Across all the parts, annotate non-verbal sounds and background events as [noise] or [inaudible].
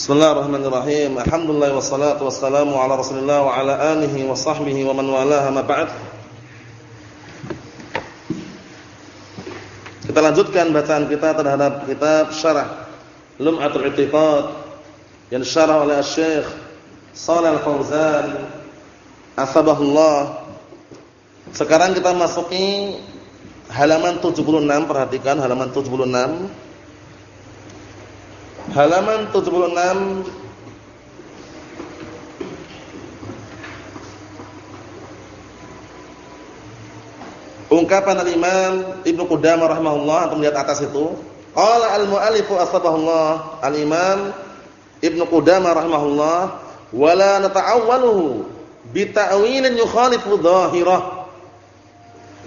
Bismillahirrahmanirrahim. Alhamdulillah wassalatu wassalamu ala Rasulillah wa ala alihi wa sahbihi wa man walaha ma ba'd. Kita lanjutkan bacaan kita terhadap kitab Syarah Lum'atul I'tiqad yang disyarah oleh Syekh Shalal Al-Fauzan Asbahullah. Sekarang kita masuki halaman 76, perhatikan halaman 76 halaman 76 Ungkapan al-Imam Ibnu Qudamah rahimahullah atau melihat atas itu, qala al-mu'allifu asbahullah al-Imam Ibnu Qudamah rahimahullah wala nata'awwaluhu bi ta'wilin yukhalifu dhahirah.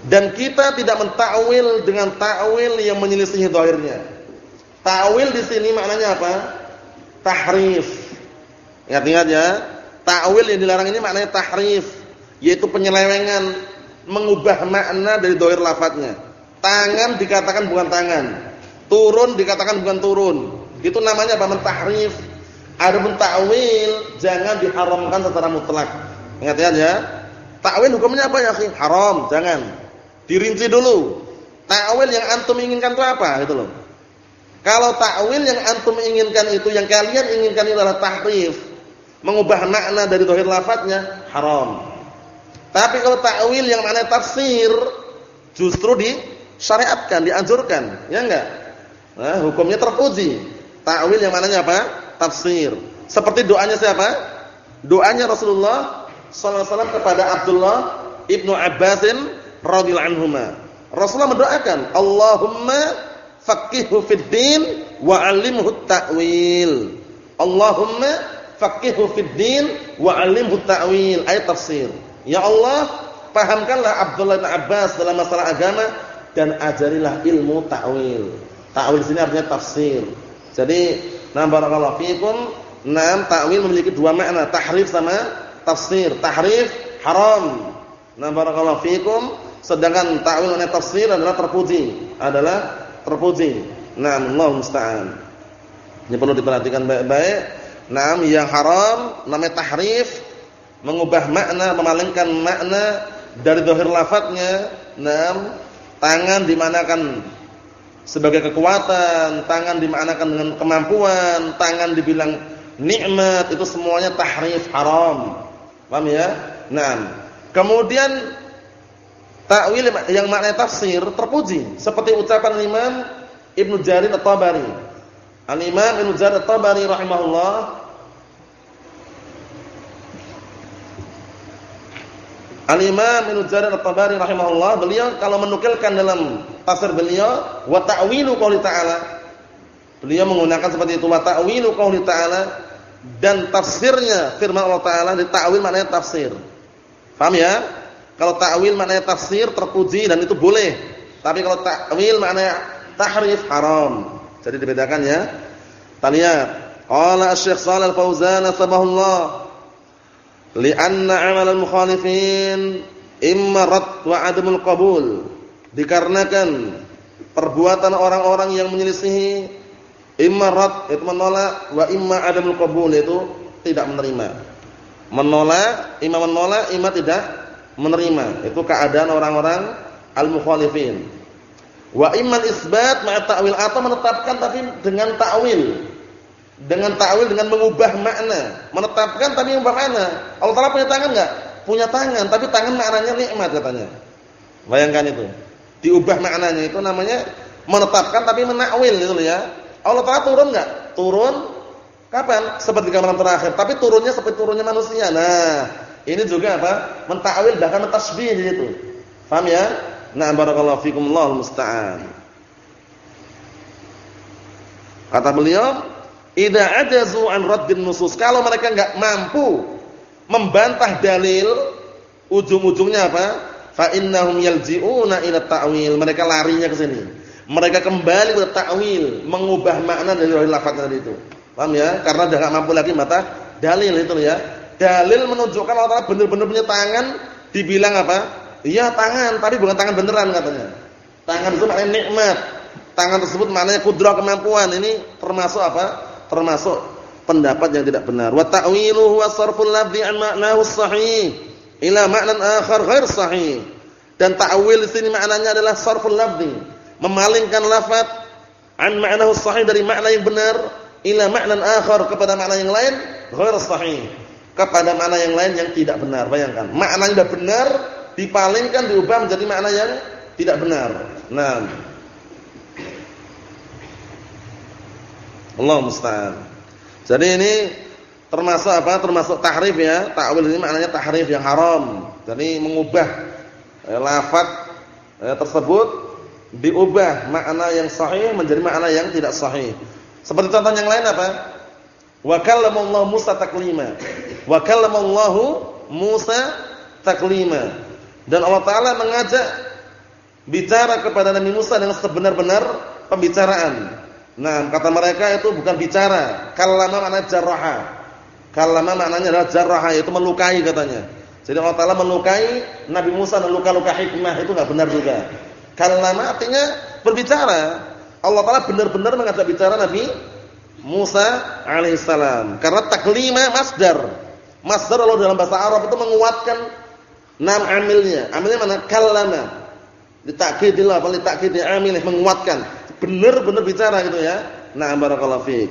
Dan kita tidak mentakwil dengan takwil yang menyelisihi zahirnya. Ta'wil di sini maknanya apa? Tahrif. Ingat-ingat ya. Ta'wil yang dilarang ini maknanya tahrif, yaitu penyelewengan, mengubah makna dari dohir lafadznya. Tangan dikatakan bukan tangan. Turun dikatakan bukan turun. Itu namanya apa? Mentahrif. Adapun ta'wil jangan diharamkan secara mutlak. Ingat-ingat ya. Ta'wil hukumnya apa ya, akhi? Haram, jangan. Dirinci dulu. Ta'wil yang antum inginkan itu apa? Gitu loh. Kalau takwil yang antum inginkan itu, yang kalian inginkan itu adalah tahrif, mengubah makna dari dohir lafadznya, haram. Tapi kalau takwil yang makna tafsir, justru disyariatkan, dianjurkan, ya enggak? Nah, hukumnya terpuji. Takwil yang maknanya apa? Tafsir. Seperti doanya siapa? Doanya Rasulullah SAW kepada Abdullah ibnu Abbasin radhiyallahu anhuma. Rasulullah mendoakan, Allahumma faqihhu fid din wa 'allimhu ta'wil. Allahumma faqihhu fid din wa 'allimhu ta'wil. Ayat tafsir. Ya Allah, pahamkanlah Abdullah bin Abbas dalam masalah agama dan ajarilah ilmu ta'wil. Ta'wil sini artinya tafsir. Jadi, na barakallahu fikum, nam ta'wil memiliki dua makna, tahrif sama tafsir. Tahrif haram. Na barakallahu fikum, sedangkan ta'wil dan tafsir adalah terpuji, adalah terpuji. Naam, Allah musta'an. Ini perlu diperhatikan baik-baik. Naam, yang haram namanya tahrif, mengubah makna, memalingkan makna dari zahir lafadznya. Naam, tangan dimanakan sebagai kekuatan, tangan dimanakan dengan kemampuan, tangan dibilang nikmat, itu semuanya tahrif haram. Paham ya? Naam. Kemudian Takwil yang maknanya tafsir terpuji seperti ucapan Imam Ibnu Jarir At-Tabari. Al-Imam Ibnu Jarir At-Tabari rahimahullah Al-Imam Ibnu Jarir At-Tabari rahimahullah beliau kalau menukilkan dalam tafsir beliau wa ta'wilu qouli ta'ala beliau menggunakan seperti itu wa ta'wilu qouli ta'ala dan tafsirnya firman Allah taala ditakwil maknanya tafsir. Paham ya? Kalau ta'wil maknanya tafsir terpuji dan itu boleh. Tapi kalau ta'wil maknanya tahrif haram. Jadi dibedakan ya. Kita lihat. Qala Asy-Syaikh Shalal Fauzan sabahullah li'anna 'amal al-mukhalifin imma rad wa 'adamul qabul. Dikarenakan perbuatan orang-orang yang menyelisihi imma rad itu menolak wa imma 'adamul qabul itu tidak menerima. Menolak, imma menolak, imma tidak menerima. Itu keadaan orang-orang al-mukhalifin. Wa iman isbat ma'a ta'wil atau menetapkan tapi dengan ta'wil. Dengan ta'wil dengan mengubah makna. Menetapkan tapi mengubah makna. Allah Taala punya tangan enggak? Punya tangan, tapi tangan maknanya nikmat katanya. Bayangkan itu. Diubah maknanya itu namanya menetapkan tapi menakwil gitu ya. Allah Taala turun enggak? Turun kapan? Seperti gambaran terakhir, tapi turunnya seperti turunnya manusia. Nah, ini juga apa? Mentakwil bahkan mentasbih itu. Paham ya? Nah, barakallahu fikum Allahu musta'an. Kata beliau, "Idza ajazu an raddin nusus." Kalau mereka enggak mampu membantah dalil, ujung-ujungnya apa? Fa innahum yalji'una ila ta'wil. Mereka larinya ke sini. Mereka kembali ke ta'wil, mengubah makna dari lafaz tadi itu. Paham ya? Karena sudah enggak mampu lagi mata dalil itu ya dalil menunjukkan Allah Taala benar-benar punya tangan, dibilang apa? Iya tangan, tapi bukan tangan beneran katanya. Tangan itu maknanya nikmat. Tangan tersebut maknanya kudrah kemampuan. Ini termasuk apa? Termasuk pendapat yang tidak benar. Wa ta'wiluhu wa sarful lafzi an ma'nahu sahih ila ma'nan akhar ghair sahih. Dan ta'wil di sini maknanya adalah sarful lafzi, memalingkan lafaz an ma'nahu sahih dari makna yang benar ila ma'nan akhar kepada makna yang lain ghair sahih. Kepada makna yang lain yang tidak benar. Bayangkan, makna yang benar dipalingkan diubah menjadi makna yang tidak benar. Nah, Allah musta'an. Jadi ini termasuk apa? Termasuk tahrif ya. Ta'wil ini maknanya tahrif yang haram. Jadi mengubah eh, lafaz eh, tersebut diubah makna yang sahih menjadi makna yang tidak sahih. Seperti contoh yang lain apa? Wa kallamallahu Musa taklima. Wa kallamallahu Musa taklima. Dan Allah taala mengajak bicara kepada Nabi Musa dengan sebenar-benar pembicaraan. Nah, kata mereka itu bukan bicara. Kallama maknanya jarraha. Kallama maknanya adalah jarraha, itu melukai katanya. Jadi Allah Taala melukai Nabi Musa dengan luka-luka hikmah itu enggak benar juga. Kallama artinya berbicara. Allah Taala benar-benar mengajak bicara Nabi Musa alaihissalam. Karena taklima masdar. Masdar Allah dalam bahasa Arab itu menguatkan nam amilnya. Amilnya mana? Kallama. Ditakkidil apa? Ditakkidil amilnya menguatkan benar-benar bicara gitu ya. Nah, barakallahu fiik.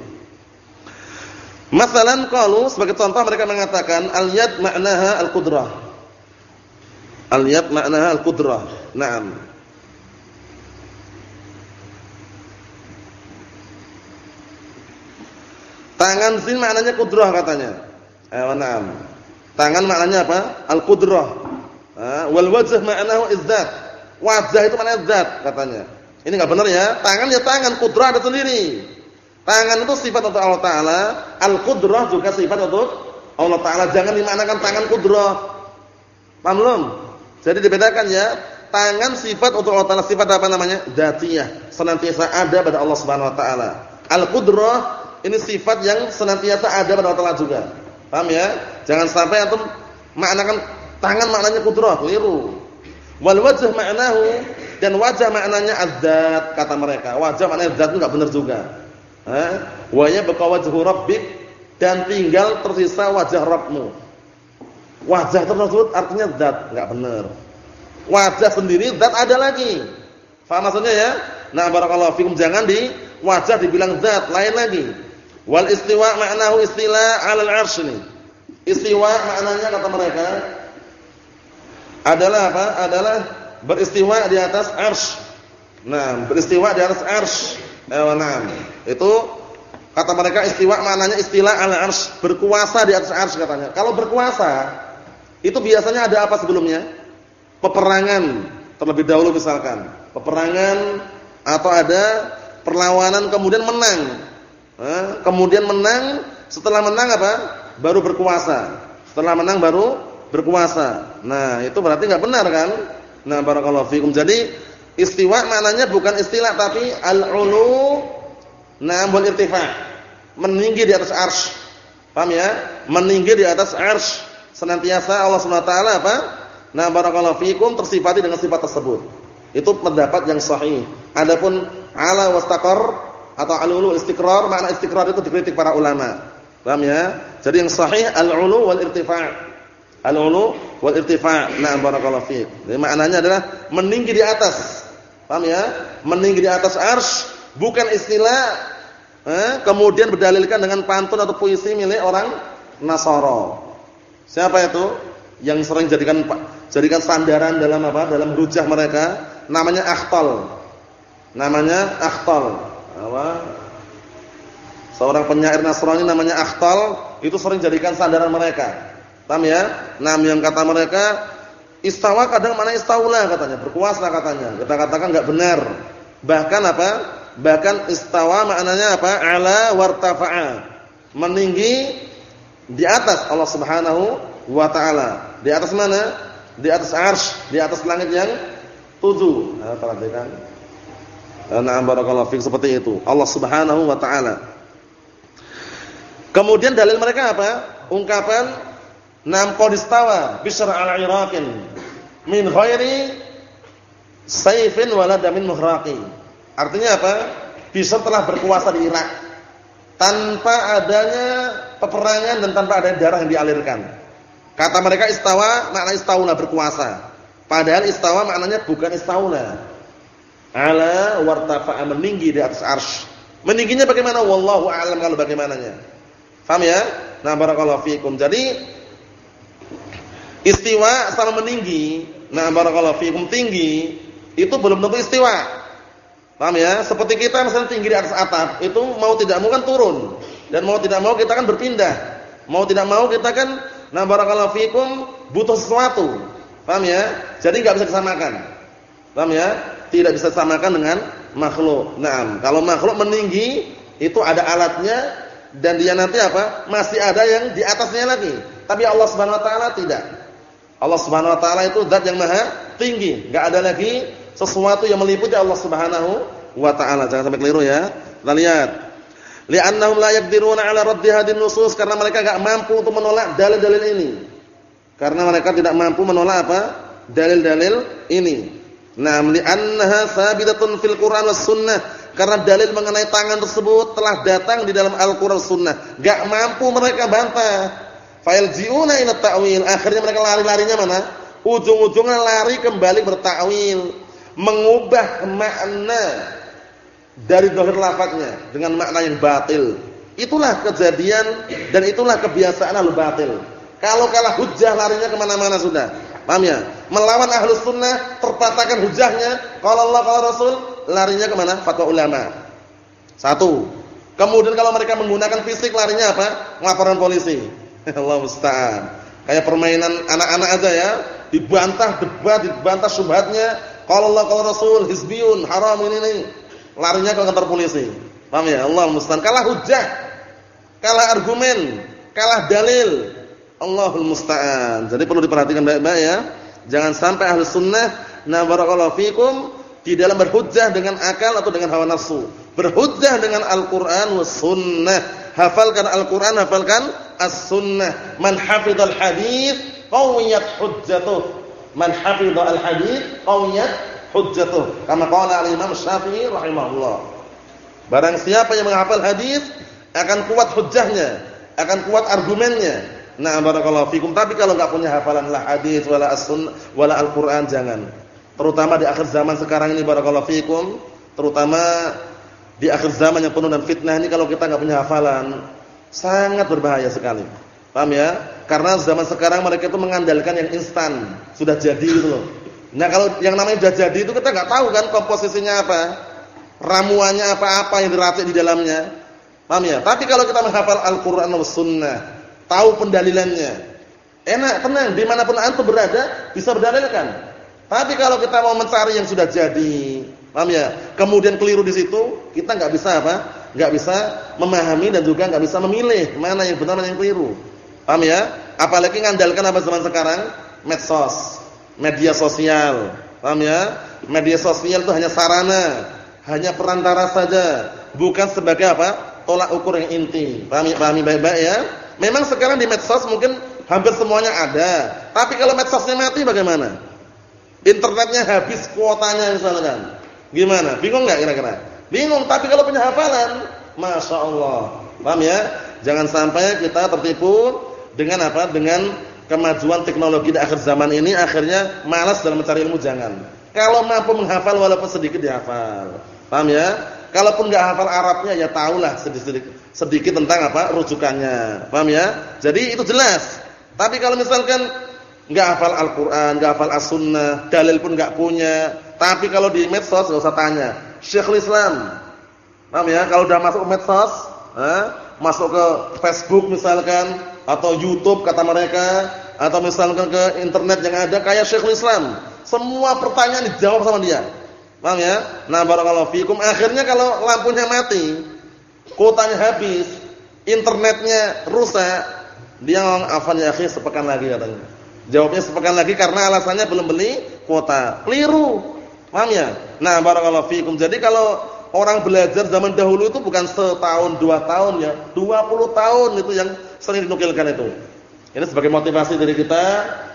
Masalan qalu sebagai contoh mereka mengatakan al-yad ma'naha al-qudrah. Al-yad ma'naha al-qudrah. Naam. Tangan sini maknanya kudrah katanya. Eh, na'am. Tangan maknanya apa? Al-qudrah. wal wajh ma'nahu izzat. Wajah itu maknanya zat katanya. Ini enggak benar ya. Tangan ya tangan, kudrah ada sendiri. Tangan itu sifat untuk Allah taala, al-qudrah juga sifat untuk Allah taala. Jangan dimaknakan tangan kudrah. Paham? Jadi dibedakan ya. Tangan sifat untuk Allah taala, sifat apa namanya? Dzatiyah, senantiasa ada pada Allah Subhanahu wa taala. Al-qudrah ini sifat yang senantiasa ada pada Allah taala juga. Paham ya? Jangan sampai antum maknakan tangan maknanya kudrah, keliru. Wal wajh ma'nahu dan wajah maknanya adzat kata mereka. Wajah maknanya zat itu enggak benar juga. Eh? Wa yabqa wajhu rabbik dan tinggal tersisa wajah Rabbmu. Wajah tersebut artinya zat, enggak benar. Wajah sendiri zat ada lagi. Faham maksudnya ya? Nah, barakallahu fikum jangan di wajah dibilang zat, lain lagi. Wal istiwa ma'nahu istila 'alal 'arsy. Istiwa maknanya kata mereka adalah apa? Adalah beristiwa di atas arsy. Nah, beristiwa di atas arsy. Eh, nah, itu kata mereka istiwa maknanya istilah ala arsy, berkuasa di atas arsy katanya. Kalau berkuasa, itu biasanya ada apa sebelumnya? Peperangan terlebih dahulu misalkan. Peperangan atau ada perlawanan kemudian menang. Kemudian menang, setelah menang apa? Baru berkuasa. Setelah menang baru berkuasa. Nah, itu berarti enggak benar kan? Nah, barakallahu fikum. Jadi istiwa maknanya bukan istilah tapi al-ulu na'am wal irtifa'. Meninggi di atas arsy. Paham ya? Meninggi di atas arsy. Senantiasa Allah Subhanahu taala apa? Nah, barakallahu fikum tersifati dengan sifat tersebut. Itu pendapat yang sahih. Adapun ala wastaqar atau al-ulu istiqrar, makna istiqrar itu dikritik para ulama. Paham ya? Jadi yang sahih al-ulu wal irtifa'. Al-ulu wal irtifa'. Nah, barakallahu fiik. Jadi maknanya adalah meninggi di atas. Paham ya? Meninggi di atas arsy bukan istilah eh, kemudian berdalilkan dengan pantun atau puisi milik orang Nasara. Siapa itu? Yang sering jadikan jadikan sandaran dalam apa? Dalam rujah mereka namanya Akhtal. Namanya Akhtal. Apa? Seorang penyair Nasrani namanya Akhtal itu sering jadikan sandaran mereka. Paham ya? Nam yang kata mereka istawa kadang mana istaula katanya, berkuasa katanya. Kita katakan enggak benar. Bahkan apa? Bahkan istawa maknanya apa? Ala wartafa'a. Meninggi di atas Allah Subhanahu wa taala. Di atas mana? Di atas arsy, di atas langit yang tujuh. Nah, perhatikan. Nah, barakallahu fik seperti itu. Allah Subhanahu wa taala. Kemudian dalil mereka apa? Ungkapan Nam qadistawa Bishr al-Iraqin min ghairi sayfin wala damin muhraqi. Artinya apa? Bishr telah berkuasa di Irak. tanpa adanya peperangan dan tanpa ada darah yang dialirkan. Kata mereka istawa makna istaula berkuasa. Padahal istawa maknanya bukan istaula. Ala wartafa'a meninggi di atas arsy. Meningginya bagaimana? Wallahu a'lam kalau bagaimananya. Paham ya? Nah, barakallahu fikum. Jadi istiwa sama meninggi. Nah, barakallahu fikum tinggi itu belum tentu istiwa. Paham ya? Seperti kita misalnya tinggi di atas atap, itu mau tidak mau kan turun. Dan mau tidak mau kita kan berpindah. Mau tidak mau kita kan nah barakallahu fikum butuh sesuatu. Paham ya? Jadi enggak bisa disamakan. Paham ya? Tidak bisa disamakan dengan makhluk. Nah, kalau makhluk meninggi itu ada alatnya dan dia nanti apa? Masih ada yang di atasnya lagi. Tapi Allah Subhanahu wa taala tidak. Allah Subhanahu wa taala itu zat yang maha tinggi, enggak ada lagi sesuatu yang meliputi Allah Subhanahu wa taala. Jangan sampai keliru ya. Kita lihat. Li'annahum la yaqdiruna 'ala raddi hadhihi nusus karena mereka enggak mampu untuk menolak dalil-dalil ini. Karena mereka tidak mampu menolak apa? Dalil-dalil ini. Naam li'annaha sabitatun fil Qur'an was sunnah. Karena dalil mengenai tangan tersebut telah datang di dalam Al-Qur'an sunnah. Enggak mampu mereka bantah. Failji'una ila ta'wil. Akhirnya mereka lari-larinya mana? Ujung-ujungnya lari kembali bertakwil, mengubah makna dari zahir lafaznya dengan makna yang batil. Itulah kejadian dan itulah kebiasaan al-batil. Kalau kalah hujah larinya ke mana mana sudah. Paham ya? Melawan ahlus sunnah, terpatahkan hujahnya. Kalau Allah, kalau Rasul, larinya ke mana? Fatwa ulama. Satu. Kemudian kalau mereka menggunakan fisik, larinya apa? Laporan polisi. [laughs] Allah musta'an. Kayak permainan anak-anak aja ya. Dibantah debat, dibantah syubhatnya. Kalau Allah, kalau Rasul, hizbiyun, haram ini ini. Larinya ke kantor polisi. Paham ya? Allah musta'an. Kalah hujah. Kalah argumen. Kalah dalil Allahul musta'an. Jadi perlu diperhatikan baik-baik ya. Jangan sampai ahli sunnah na barakallahu fikum di dalam berhujjah dengan akal atau dengan hawa nafsu. Berhujjah dengan Al-Qur'an was sunnah. Hafalkan Al-Qur'an, hafalkan as-sunnah. Man hafizal hadis qawiyat hujjatuh. Man hafizal hadis qawiyat hujjatuh. Kama qala al-Imam Syafi'i rahimahullah. Barang siapa yang menghafal hadis akan kuat hujjahnya, akan kuat argumennya Nah, barakallahu fikum. Tapi kalau enggak punya hafalan la hadis wala as-sunnah wala Al-Qur'an jangan. Terutama di akhir zaman sekarang ini barakallahu fikum, terutama di akhir zaman yang penuh dengan fitnah ini kalau kita enggak punya hafalan sangat berbahaya sekali. Paham ya? Karena zaman sekarang mereka itu mengandalkan yang instan, sudah jadi gitu loh. Nah, kalau yang namanya sudah jadi itu kita enggak tahu kan komposisinya apa. Ramuannya apa-apa yang diracik di dalamnya. Paham ya? Tapi kalau kita menghafal Al-Qur'an dan Sunnah, tahu pendalilannya. Enak, tenang, di mana pun antum berada bisa berdalilkan. Tapi kalau kita mau mencari yang sudah jadi, paham ya? Kemudian keliru di situ, kita nggak bisa apa? Nggak bisa memahami dan juga nggak bisa memilih mana yang benar mana yang keliru. Paham ya? Apalagi ngandalkan apa zaman sekarang? Medsos, media sosial. Paham ya? Media sosial itu hanya sarana, hanya perantara saja, bukan sebagai apa? tolak ukur yang inti. Pahami pahami baik-baik ya? Memang sekarang di medsos mungkin hampir semuanya ada. Tapi kalau medsosnya mati bagaimana? Internetnya habis kuotanya misalkan. Gimana? Bingung nggak kira-kira? Bingung. Tapi kalau punya hafalan, masya Allah. Paham ya? Jangan sampai kita tertipu dengan apa? Dengan kemajuan teknologi di akhir zaman ini akhirnya malas dalam mencari ilmu jangan. Kalau mampu menghafal walaupun sedikit dihafal. Paham ya? Kalaupun enggak hafal Arabnya ya tahulah sedikit sedikit tentang apa rujukannya. Paham ya? Jadi itu jelas. Tapi kalau misalkan enggak hafal Al-Qur'an, enggak hafal As-Sunnah, dalil pun enggak punya, tapi kalau di medsos enggak usah tanya. Syekhul Islam. Paham ya? Kalau udah masuk medsos, eh, masuk ke Facebook misalkan atau YouTube kata mereka atau misalkan ke internet yang ada kayak Syekhul Islam, semua pertanyaan dijawab sama dia. Paham ya? Nah, barakallahu fikum. Akhirnya kalau lampunya mati, kuotanya habis, internetnya rusak, dia ngomong afan ya akhi sepekan lagi katanya. Jawabnya sepekan lagi karena alasannya belum beli kuota. Keliru. Paham ya? Nah, barakallahu fikum. Jadi kalau orang belajar zaman dahulu itu bukan setahun, dua tahun ya, 20 tahun itu yang sering dinukilkan itu. Ini sebagai motivasi dari kita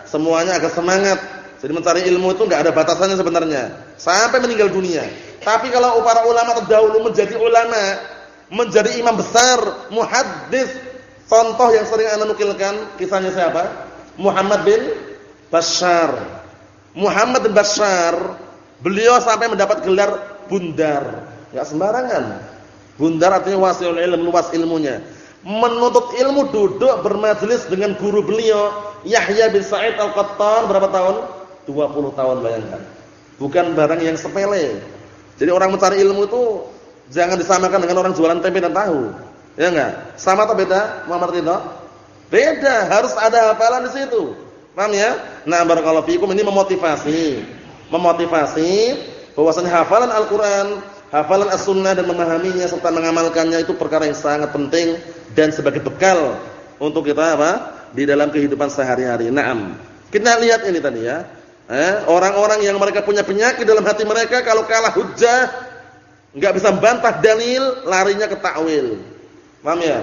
semuanya agar semangat jadi mencari ilmu itu enggak ada batasannya sebenarnya sampai meninggal dunia. Tapi kalau para ulama terdahulu menjadi ulama menjadi imam besar, muhaddis. Contoh yang sering anda nukilkan kisahnya siapa? Muhammad bin Bashar. Muhammad bin Bashar, beliau sampai mendapat gelar bundar. Enggak sembarangan. Bundar artinya wasiul ilm, luas ilmunya. Menuntut ilmu duduk bermajelis dengan guru beliau Yahya bin Sa'id Al-Qattan berapa tahun? 20 tahun bayangkan. Bukan barang yang sepele. Jadi orang mencari ilmu itu jangan disamakan dengan orang jualan tempe dan tahu. Ya enggak? Sama atau beda, Muhammad Ridho? Beda, harus ada hafalan di situ. Paham ya? Nah, barakallahu fikum ini memotivasi. Memotivasi bahwasanya hafalan Al-Qur'an, hafalan As-Sunnah dan memahaminya serta mengamalkannya itu perkara yang sangat penting dan sebagai bekal untuk kita apa? Di dalam kehidupan sehari-hari. Naam. Kita lihat ini tadi ya. Eh, orang-orang yang mereka punya penyakit dalam hati mereka kalau kalah hujah enggak bisa bantah dalil, larinya ke takwil. Paham ya?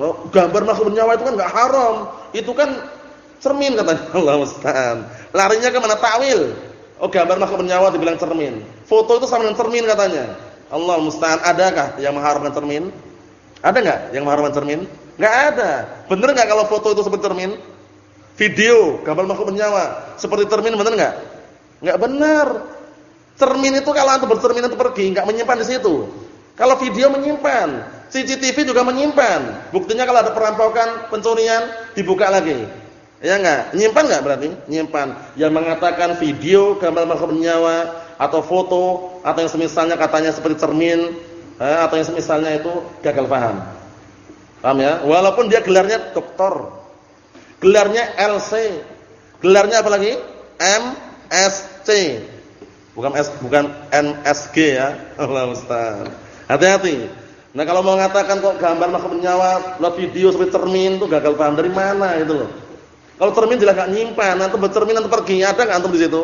Oh, gambar makhluk bernyawa itu kan enggak haram. Itu kan cermin katanya [laughs] Allah musta'an. Larinya ke mana takwil. Oh, gambar makhluk bernyawa dibilang cermin. Foto itu sama dengan cermin katanya. Allah musta'an. Adakah yang mengharamkan cermin? Ada enggak yang mengharamkan cermin? Enggak ada. Benar enggak kalau foto itu seperti cermin? Video, gambar makhluk bernyawa seperti cermin benar enggak? Enggak benar. Cermin itu kalau antum bercermin itu pergi, enggak menyimpan di situ. Kalau video menyimpan, CCTV juga menyimpan. Buktinya kalau ada perampokan, pencurian, dibuka lagi. Ya enggak? Nyimpan enggak berarti? Nyimpan. Yang mengatakan video, gambar makhluk bernyawa atau foto atau yang semisalnya katanya seperti cermin eh, atau yang semisalnya itu gagal paham. Paham ya? Walaupun dia gelarnya doktor, Gelarnya LC. Gelarnya apa lagi? MSC. Bukan S bukan MSG ya. [laughs] Allah Ustaz. Hati-hati. Nah, kalau mau mengatakan kok gambar makhluk bernyawa, lo video seperti cermin itu gagal paham dari mana itu loh. Kalau cermin jelas enggak nyimpan, antum bercermin antum pergi, ada enggak antum di situ?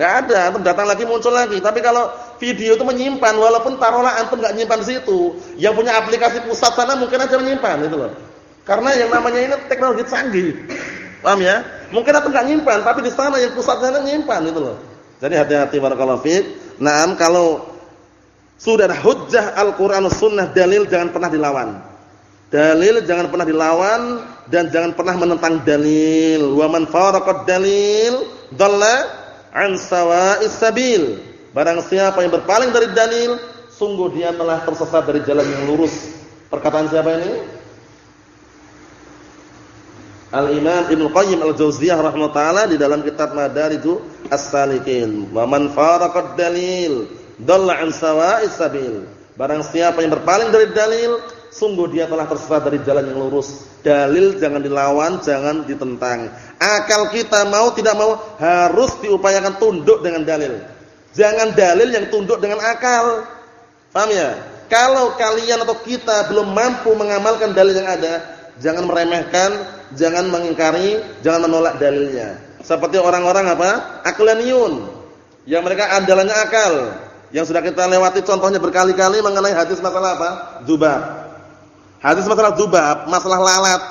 Enggak ada, antum datang lagi muncul lagi. Tapi kalau video itu menyimpan walaupun taruhlah antum enggak nyimpan di situ, yang punya aplikasi pusat sana mungkin aja menyimpan itu loh. Karena yang namanya ini teknologi canggih. Paham ya? Mungkin atau enggak nyimpan, tapi di sana yang pusat sana nyimpan itu loh. Jadi hati-hati barakallahu fiik. Naam kalau sudah hujjah Al-Qur'an Sunnah dalil jangan pernah dilawan. Dalil jangan pernah dilawan dan jangan pernah menentang dalil. Wa man faraqad dalil dhalla an sawa'is sabil. Barang siapa yang berpaling dari dalil, sungguh dia telah tersesat dari jalan yang lurus. Perkataan siapa ini? Al-Imam Ibnu Qayyim Al-Jauziyah rahimahutaala di dalam kitab Madariju As-Salikin, "Wa man faraqad dalil dalla an sawa'is sabil." Barang siapa yang berpaling dari dalil, sungguh dia telah tersesat dari jalan yang lurus. Dalil jangan dilawan, jangan ditentang. Akal kita mau tidak mau harus diupayakan tunduk dengan dalil. Jangan dalil yang tunduk dengan akal. Paham ya? Kalau kalian atau kita belum mampu mengamalkan dalil yang ada, jangan meremehkan, jangan mengingkari, jangan menolak dalilnya. Seperti orang-orang apa? Aklaniun. Yang mereka andalannya akal. Yang sudah kita lewati contohnya berkali-kali mengenai hadis masalah apa? Dzubab. Hadis masalah dzubab, masalah lalat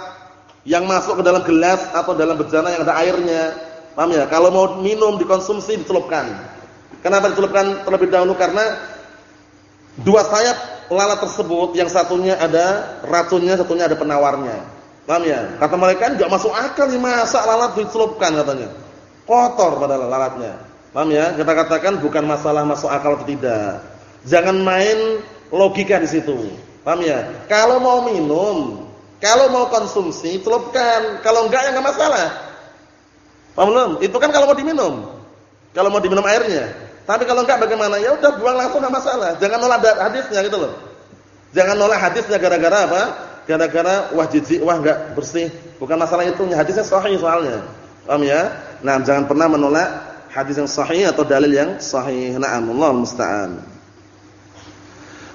yang masuk ke dalam gelas atau dalam bejana yang ada airnya. Paham ya? Kalau mau minum dikonsumsi dicelupkan. Kenapa dicelupkan terlebih dahulu? Karena dua sayap lalat tersebut yang satunya ada racunnya, satunya ada penawarnya. Paham ya? Kata mereka enggak masuk akal nih masa lalat dicelupkan katanya. Kotor padahal lalatnya. Paham ya? Kita katakan bukan masalah masuk akal atau tidak. Jangan main logika di situ. Paham ya? Kalau mau minum, kalau mau konsumsi, celupkan. Kalau enggak ya enggak masalah. Paham belum? Itu kan kalau mau diminum. Kalau mau diminum airnya. Tapi kalau enggak bagaimana? Ya udah buang langsung enggak masalah. Jangan nolak hadisnya gitu loh. Jangan nolak hadisnya gara-gara apa? Gara-gara wah jijik, wah enggak bersih. Bukan masalah itu, hadisnya sahih soalnya. Paham ya? Nah, jangan pernah menolak hadis yang sahih atau dalil yang sahih. Na'am, Allah musta'an.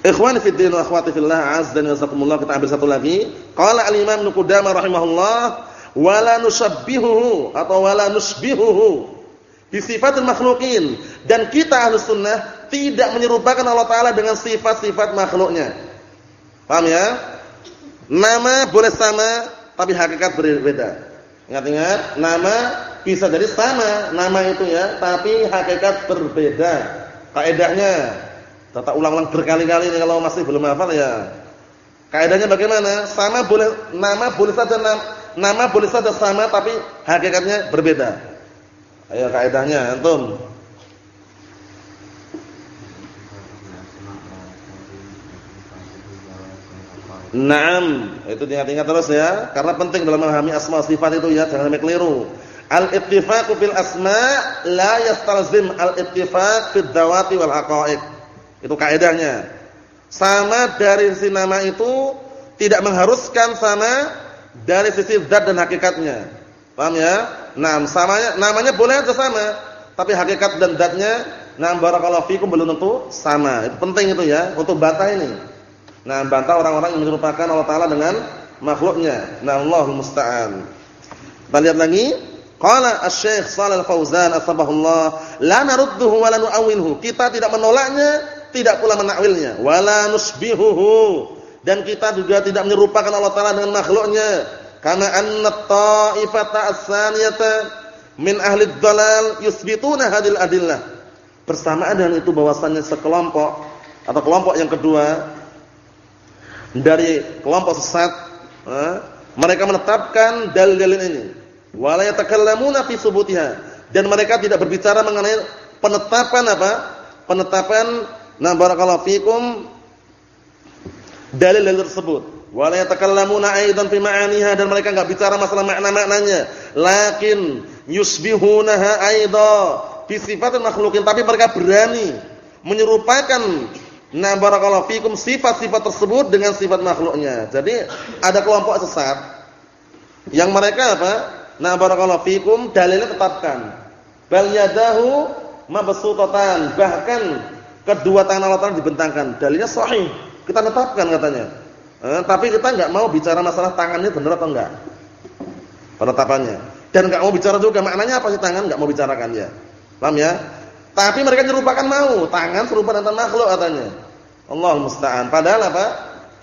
Ikhwani fi din wa akhwati fillah, azza wa jazakumullah. Kita ambil satu lagi. Qala al-Imam Ibnu rahimahullah, wala nusabbihuhu atau wala nusbihuhu bisifatil makhlukin dan kita Ahlus Sunnah tidak menyerupakan Allah taala dengan sifat-sifat makhluknya. Paham ya? Nama boleh sama tapi hakikat berbeda. Ingat-ingat, nama bisa jadi sama nama itu ya, tapi hakikat berbeda. Kaidahnya Tata ulang-ulang berkali-kali ini kalau masih belum hafal ya Kaidahnya bagaimana? Sama boleh nama boleh saja nama, nama boleh saja sama tapi hakikatnya berbeda. Ayo kaidahnya antum. Naam, itu diingat-ingat terus ya, karena penting dalam memahami asma sifat itu ya, jangan sampai keliru. Al-ittifaqu bil asma' la yastalzim al-ittifaq fid dawati wal haqa'iq. Itu kaidahnya. Sama dari sisi nama itu tidak mengharuskan sama dari sisi zat dan hakikatnya. Paham ya? Nah, samanya namanya boleh aja sama, tapi hakikat dan zatnya nah barakallahu fikum belum tentu sama. Itu penting itu ya untuk bantah ini. Nah, bantah orang-orang yang menyerupakan Allah Taala dengan makhluknya. Nah, Allahul musta'an. Kita lihat lagi. Qala Asy-Syaikh Shalal Fauzan atsabahullah, la narudduhu wa la. Kita tidak menolaknya, tidak pula menakwilnya. Wala nusbihuhu. Dan kita juga tidak menyerupakan Allah Taala dengan makhluknya. Karena anna ta'ifata as-saniyata min ahli dhalal yusbituna hadil adillah. Bersamaan dengan itu bahwasannya sekelompok atau kelompok yang kedua dari kelompok sesat eh, mereka menetapkan dalil-dalil ini. Wala yatakallamuna fi subutiha. Dan mereka tidak berbicara mengenai penetapan apa? Penetapan na barakallahu fikum dalil-dalil tersebut. Wala yatakallamuna aidan fi ma'aniha. Dan mereka enggak bicara masalah makna-maknanya. Lakin yusbihunaha aidha fi sifatil makhlukin. Tapi mereka berani menyerupakan Nah barakallahu fikum sifat-sifat tersebut dengan sifat makhluknya. Jadi ada kelompok sesat yang mereka apa? Nah barakallahu fikum dalilnya tetapkan. Bal yadahu mabsutatan. Bahkan kedua tangan Allah Taala dibentangkan. Dalilnya sahih. Kita tetapkan katanya. Eh, tapi kita enggak mau bicara masalah tangannya benar atau enggak. Penetapannya. Dan enggak mau bicara juga maknanya apa sih tangan enggak mau bicarakan ya. Paham ya? Tapi mereka nyerupakan mau, tangan serupa dengan makhluk katanya. Allah musta'an. Padahal apa?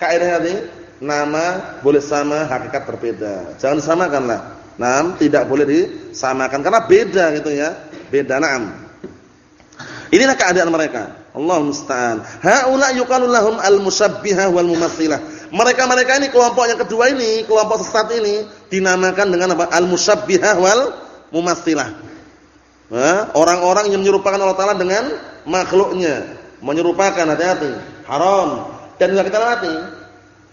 Kaidah tadi, nama boleh sama, hakikat berbeda. Jangan disamakanlah. Nam tidak boleh disamakan karena beda gitu ya. Beda na'am. Inilah keadaan mereka. Allah musta'an. Haula yuqalu lahum al-musabbihah wal mumatsilah. Mereka-mereka ini kelompok yang kedua ini, kelompok sesat ini dinamakan dengan apa? Al-musabbihah wal mumatsilah orang-orang yang menyerupakan Allah Taala dengan makhluknya, menyerupakan hati-hati, haram. Dan juga kita hati,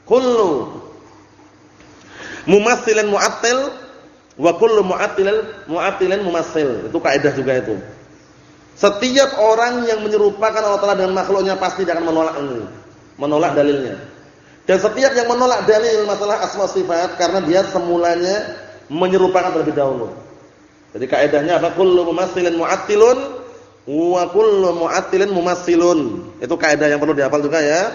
kullu mumassilin mu'attil wa kullu mu'attilin mu'attilin mumassil. Itu kaidah juga itu. Setiap orang yang menyerupakan Allah Taala dengan makhluknya pasti akan menolak ini, menolak dalilnya. Dan setiap yang menolak dalil masalah asma sifat karena dia semulanya menyerupakan terlebih dahulu. Jadi kaidahnya apa? Kullu mumassilin mu'attilun wa kullu mu'attilin mumassilun. Itu kaidah yang perlu dihafal juga ya.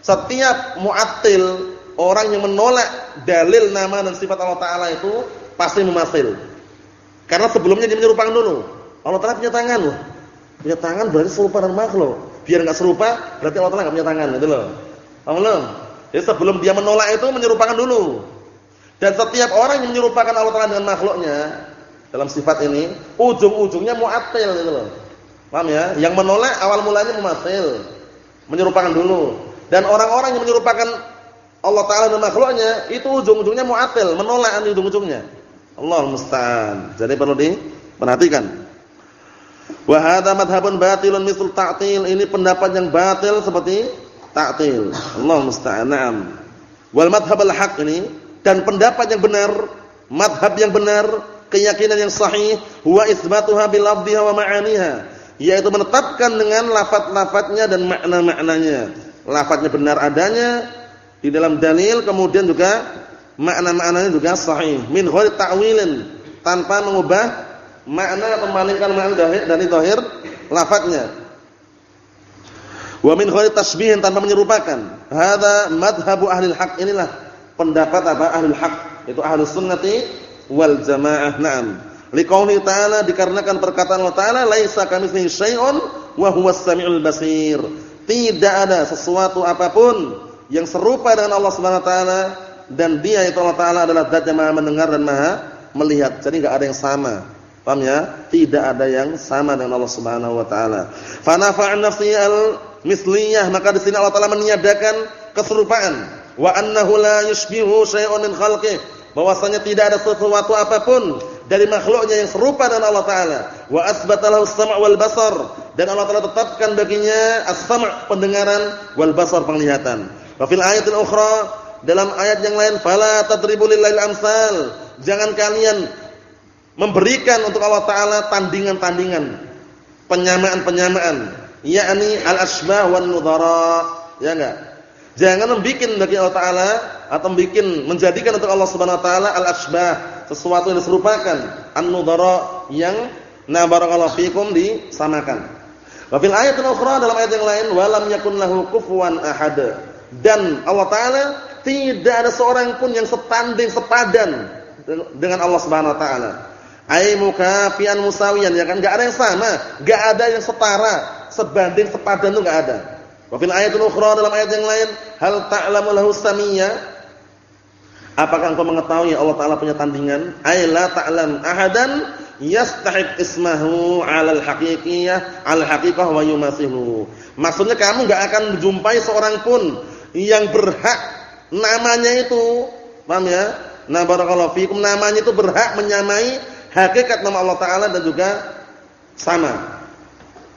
Setiap mu'attil, orang yang menolak dalil nama dan sifat Allah taala itu pasti mumassil. Karena sebelumnya dia menyerupakan dulu. Allah taala punya tangan loh. Punya tangan berarti serupa dengan makhluk. Biar enggak serupa, berarti Allah taala enggak punya tangan, gitu loh. Paham? Jadi sebelum dia menolak itu menyerupakan dulu. Dan setiap orang yang menyerupakan Allah taala dengan makhluknya, dalam sifat ini ujung-ujungnya mu'attil gitu loh. Paham ya? Yang menolak awal mulanya mumasil, menyerupakan dulu. Dan orang-orang yang menyerupakan Allah taala dan makhluknya itu ujung-ujungnya mu'attil, menolak di ujung-ujungnya. Allah musta'an. Jadi perlu diperhatikan. Wa hadza madhhabun batilun misal ta'til. Ini pendapat yang batil seperti ta'til. Allah musta'an. Wal madhhabul haq ini dan pendapat yang benar, madhab yang benar keyakinan yang sahih huwa isbatuha bil lafdhiha wa ma'aniha yaitu menetapkan dengan lafaz-lafaznya dan makna-maknanya. Lafaznya benar adanya di dalam dalil kemudian juga makna-maknanya juga sahih. Min ghairi ta'wilin tanpa mengubah makna atau memalingkan makna dari zahir lafaznya wa min ghairi tasbihin tanpa menyerupakan. Hadza madhhabu ahli haq inilah pendapat apa? Ahli haq itu ahli sunnati wal jamaah. Naam. Liqauli ta'ala dikarenakan perkataan Allah Ta'ala laisa kamitslihi syai'un wa huwas samiul basir. Tidak ada sesuatu apa pun yang serupa dengan Allah Subhanahu wa taala dan dia itu Allah taala adalah zat yang Maha mendengar dan Maha melihat. Jadi enggak ada yang sama. Paham ya? Tidak ada yang sama dengan Allah Subhanahu wa taala. Fa nafa'an nafsi al misliyah, maka di sini Allah taala meniadakan keserupaan. wa annahu la yushbihu syai'un min khalqihi bahwasanya tidak ada sesuatu apa pun dari makhluknya yang serupa dengan Allah taala. Wa asbata lahu as-sam' wal basar. Dan Allah taala tetapkan baginya as-sam' pendengaran wal basar penglihatan. Wa fil ayatil ukhra dalam ayat yang lain fala tadribu amsal. Jangan kalian memberikan untuk Allah taala tandingan-tandingan penyamaan-penyamaan yakni al-asbah wan nudhara. Ya enggak Jangan membuat bagi Allah Taala atau membuat menjadikan untuk Allah Subhanahu Wa Taala al asbah sesuatu yang diserupakan an-nudara yang na barakallahu fikum disamakan. Wa fil ayatin ukhra dalam ayat yang lain walam yakun lahu kufuwan ahad. Dan Allah Taala tidak ada seorang pun yang setanding sepadan dengan Allah Subhanahu wa taala. Ai mukafian musawiyan ya kan enggak ada yang sama, enggak ada yang setara, sebanding sepadan itu enggak ada. Wa fil ayatil ukhra dalam ayat yang lain, hal ta'lamu lahu samiyya? Apakah engkau mengetahui Allah Taala punya tandingan? Ay la ta'lam ahadan yastahiq ismahu 'ala al-haqiqiyah, 'ala al-haqiqah wa yumathilu. Maksudnya kamu enggak akan menjumpai seorang pun yang berhak namanya itu, paham ya? Nah barakallahu fikum namanya itu berhak menyamai hakikat nama Allah Taala dan juga sama.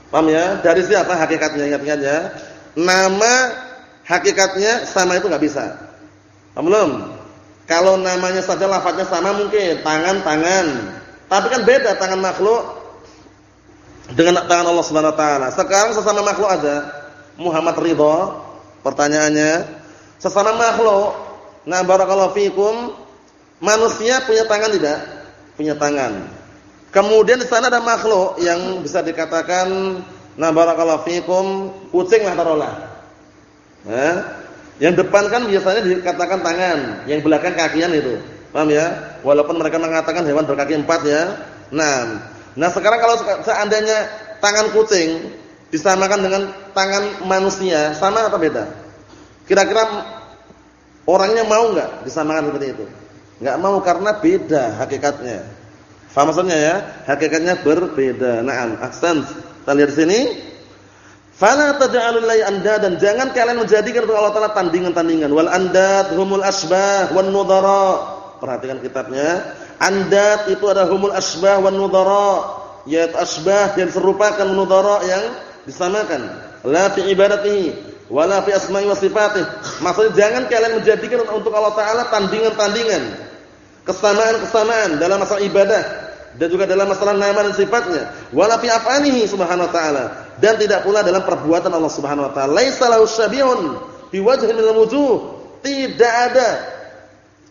Paham ya? Dari siapa hakikatnya? Ingat-ingat ya nama hakikatnya sama itu nggak bisa. Belum. Kalau namanya saja lafadznya sama mungkin tangan-tangan. Tapi kan beda tangan makhluk dengan tangan Allah Subhanahu wa taala. Sekarang sesama makhluk aja. Muhammad Ridho, pertanyaannya, sesama makhluk, nah barakallahu fikum, manusia punya tangan tidak? Punya tangan. Kemudian di sana ada makhluk yang bisa dikatakan Nah barakallahu fikum, kucing lah taruhlah. Nah, yang depan kan biasanya dikatakan tangan, yang belakang kakian itu. Paham ya? Walaupun mereka mengatakan hewan berkaki empat ya. Nah, nah sekarang kalau seandainya tangan kucing disamakan dengan tangan manusia, sama atau beda? Kira-kira orangnya mau nggak disamakan seperti itu? Nggak mau karena beda hakikatnya. Faham maksudnya ya? Hakikatnya berbeda. Naam, ahsan. Kita lihat di sini. Fala taj'alul lillahi dan jangan kalian menjadikan untuk Allah Taala tandingan-tandingan. Wal andad humul asbah wan nudara. Perhatikan kitabnya. Andad itu adalah humul asbah wan nudara. Yaitu asbah yang serupakan nudara yang disamakan. La fi ibadatihi wala fi asma'i wa sifatih. Maksudnya jangan kalian menjadikan untuk Allah Taala tandingan-tandingan. Kesamaan-kesamaan dalam masalah ibadah dan juga dalam masalah nama dan sifatnya. Wala fi af'alihi subhanahu wa ta'ala. Dan tidak pula dalam perbuatan Allah subhanahu wa ta'ala. Laisa lahu syabihun fi wajhin min wujuh. Tidak ada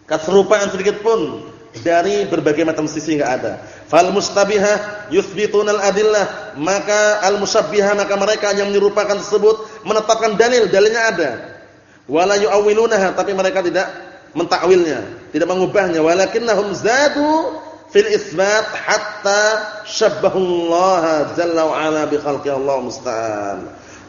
keserupaan sedikit pun dari berbagai macam sisi enggak ada. Fal mustabihah yuthbitunal adillah. Maka al musyabbihah maka mereka yang menyerupakan tersebut menetapkan dalil dalilnya ada. Wala yu'awwilunaha tapi mereka tidak mentakwilnya tidak mengubahnya. Walakinnahum zadu fil isbat hatta syabbahullaha jalla wa ala bi khalqi Allah musta'an.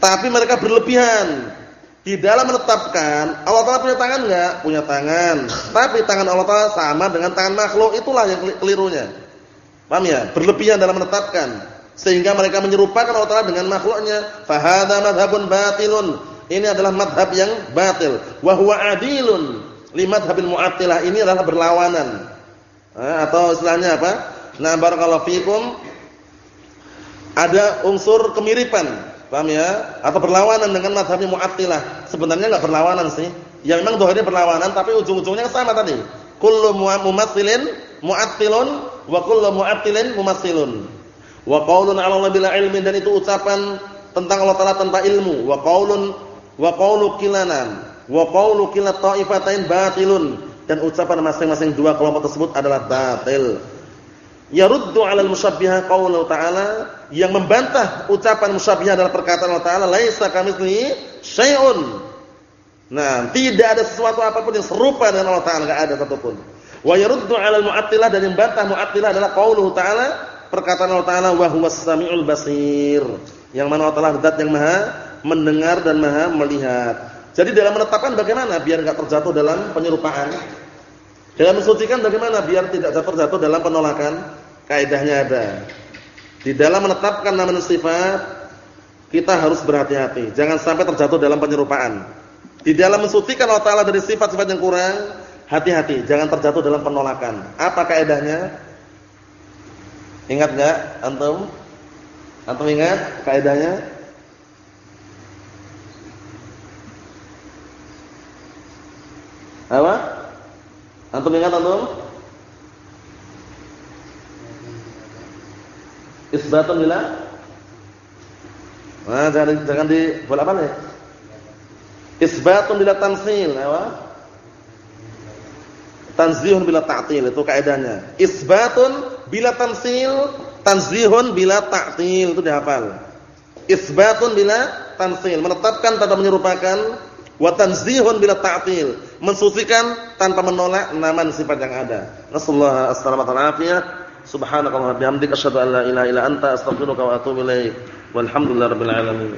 Tapi mereka berlebihan di dalam menetapkan Allah Taala punya tangan enggak? Punya tangan. Tapi tangan Allah Taala sama dengan tangan makhluk, itulah yang kelirunya. Paham ya? Berlebihan dalam menetapkan sehingga mereka menyerupakan Allah Taala dengan makhluknya. Fa hadza madhhabun batilun. Ini adalah madhab yang batil. Wa huwa adilun li madhhabil mu'attilah. Ini adalah berlawanan atau istilahnya apa? Nah, barakallahu fikum ada unsur kemiripan, paham ya? Atau berlawanan dengan mazhabnya Mu'attilah. Sebenarnya enggak berlawanan sih. Ya memang dohirnya berlawanan tapi ujung-ujungnya sama tadi. Kullu mumatsilin mu'attilun wa kullu mu'attilin mumatsilun. Wa qaulun 'ala Allah bila ilmin dan itu ucapan tentang Allah Taala tanpa ilmu. Wa qaulun wa qaulu kilanan wa qaulu kilat ta'ifatain batilun dan ucapan masing-masing dua kelompok tersebut adalah batil. Yaruddu 'alal musyabbihah qaulullah ta'ala yang membantah ucapan musyabbihah adalah perkataan Allah Ta'ala laisa kamitslihi syai'un. Nah, tidak ada sesuatu apa pun yang serupa dengan Allah Ta'ala, enggak ada satupun. Wa yaruddu 'alal mu'attilah dan yang membantah mu'attilah adalah qauluhu ta'ala perkataan Allah Ta'ala wa huwas samiul basir. Yang mana Allah Ta'ala zat yang Maha mendengar dan Maha melihat. Jadi dalam menetapkan bagaimana biar enggak terjatuh dalam penyerupaan? Dalam mensucikan bagaimana biar tidak jatuh-jatuh dalam penolakan? Kaidahnya ada. Di dalam menetapkan nama dan sifat kita harus berhati-hati. Jangan sampai terjatuh dalam penyerupaan. Di dalam mensucikan Allah Taala dari sifat-sifat yang kurang, hati-hati, jangan terjatuh dalam penolakan. Apa kaidahnya? Ingat enggak antum? Antum ingat kaidahnya? Apa? Antum ingat antum? Isbatun bila? Nah, jangan jangan di bola apa nih? Isbatun bila tanzil, apa? Tanzihun bila ta'til itu kaidahnya. Isbatun bila tanzil, tanzihun bila ta'til itu dihafal. Isbatun bila tanzil, menetapkan tanpa menyerupakan wa tanzihun bila ta'til, mensucikan tanpa menolak nama dan sifat yang ada. Nasallahu alaihi wasallam Subhanakallahumma bihamdika asyhadu an la ilaha illa anta astaghfiruka wa atubu ilaik. Walhamdulillahirabbil alamin.